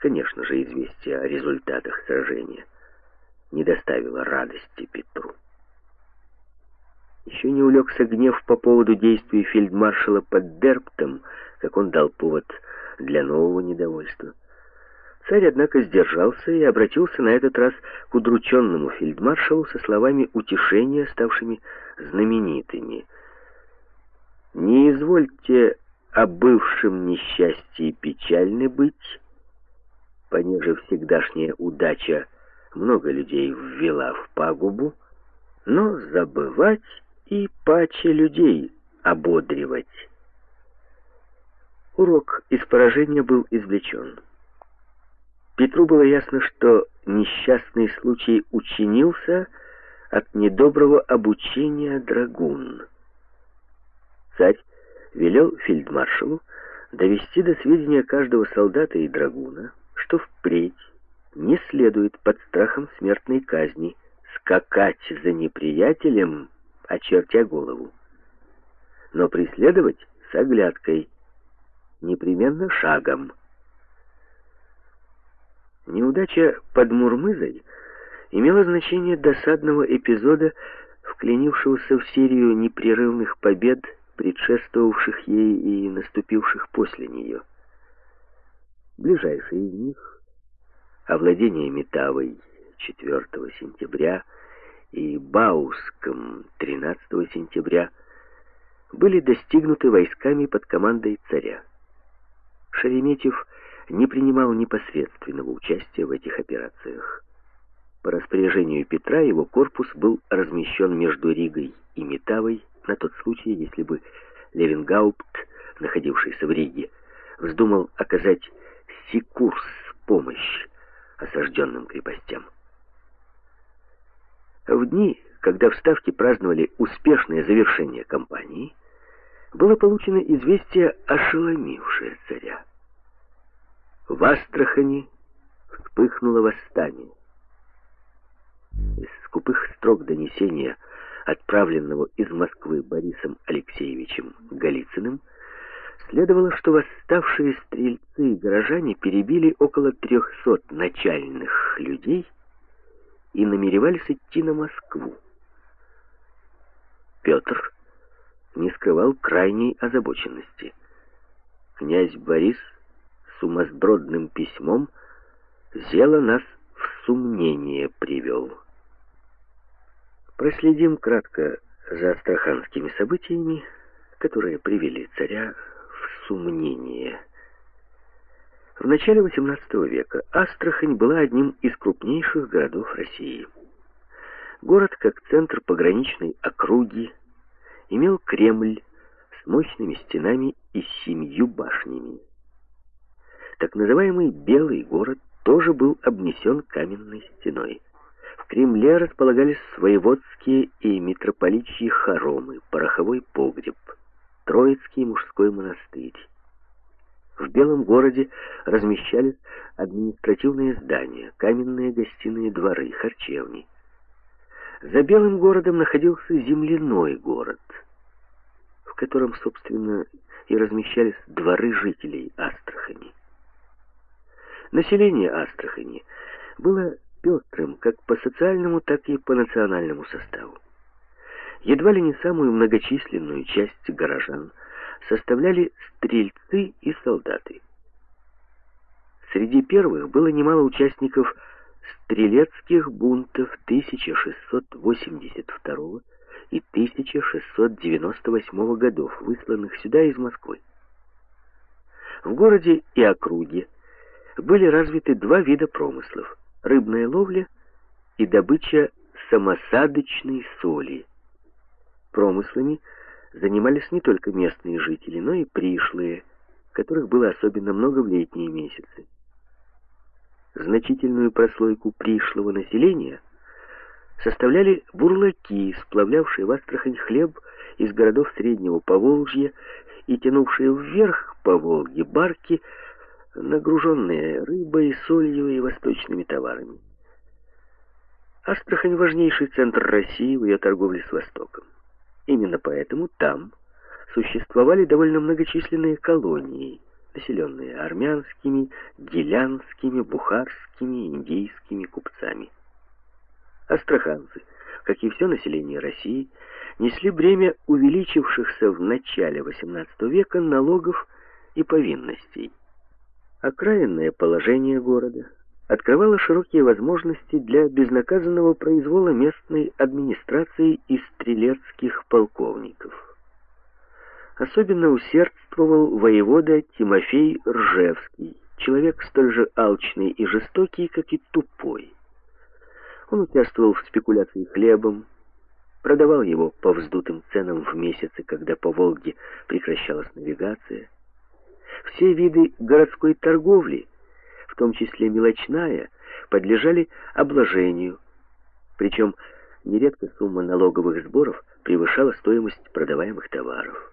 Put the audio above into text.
Конечно же, известие о результатах сражения не доставило радости Петру. Еще не улегся гнев по поводу действий фельдмаршала под Дерптом, как он дал повод для нового недовольства. Царь, однако, сдержался и обратился на этот раз к удрученному фельдмаршалу со словами утешения, ставшими знаменитыми. «Не извольте о бывшем несчастье печальны быть, понеже всегдашняя удача много людей ввела в пагубу, но забывать и паче людей ободривать». Урок из поражения был извлечен. Петру было ясно, что несчастный случай учинился от недоброго обучения драгун. Царь велел фельдмаршалу довести до сведения каждого солдата и драгуна, что впредь не следует под страхом смертной казни скакать за неприятелем, очертя голову, но преследовать с оглядкой, непременно шагом. Неудача под Мурмызой имела значение досадного эпизода, вклинившегося в серию непрерывных побед, предшествовавших ей и наступивших после нее. Ближайшие из них — овладение Метавой 4 сентября и Бауском 13 сентября — были достигнуты войсками под командой царя. Шереметьев — не принимал непосредственного участия в этих операциях. По распоряжению Петра его корпус был размещен между Ригой и Метавой на тот случай, если бы Левенгаупт, находившийся в Риге, вздумал оказать Сикурс помощь осажденным крепостям. В дни, когда в Ставке праздновали успешное завершение кампании, было получено известие, ошеломившее царя. В Астрахани вспыхнуло восстание. Из скупых строк донесения, отправленного из Москвы Борисом Алексеевичем Голицыным, следовало, что восставшие стрельцы и горожане перебили около трехсот начальных людей и намеревались идти на Москву. Петр не скрывал крайней озабоченности. Князь Борис сумасбродным письмом Зела нас в сомнение привел. Проследим кратко за астраханскими событиями, которые привели царя в сомнение. В начале XVIII века Астрахань была одним из крупнейших городов России. Город, как центр пограничной округи, имел Кремль с мощными стенами и семью башнями. Так называемый Белый город тоже был обнесен каменной стеной. В Кремле располагались своеводские и митрополичьи хоромы, пороховой погреб, Троицкий мужской монастырь. В Белом городе размещались административные здания, каменные гостиные дворы, харчевни. За Белым городом находился земляной город, в котором, собственно, и размещались дворы жителей Астрахани. Население Астрахани было пестрым как по социальному, так и по национальному составу. Едва ли не самую многочисленную часть горожан составляли стрельцы и солдаты. Среди первых было немало участников стрелецких бунтов 1682 и 1698 годов, высланных сюда из Москвы. В городе и округе были развиты два вида промыслов – рыбная ловля и добыча самосадочной соли. Промыслами занимались не только местные жители, но и пришлые, которых было особенно много в летние месяцы. Значительную прослойку пришлого населения составляли бурлаки, сплавлявшие в Астрахань хлеб из городов Среднего Поволжья и тянувшие вверх по Волге барки – нагруженные рыбой, солью и восточными товарами. Астрахань — важнейший центр России в ее торговле с Востоком. Именно поэтому там существовали довольно многочисленные колонии, населенные армянскими, гелянскими, бухарскими, индийскими купцами. Астраханцы, как и все население России, несли бремя увеличившихся в начале XVIII века налогов и повинностей. Окраинное положение города открывало широкие возможности для безнаказанного произвола местной администрации и стрелецких полковников. Особенно усердствовал воевода Тимофей Ржевский, человек столь же алчный и жестокий, как и тупой. Он участвовал в спекуляции хлебом, продавал его по вздутым ценам в месяцы, когда по Волге прекращалась навигация. Все виды городской торговли, том числе мелочная, подлежали обложению, причем нередко сумма налоговых сборов превышала стоимость продаваемых товаров.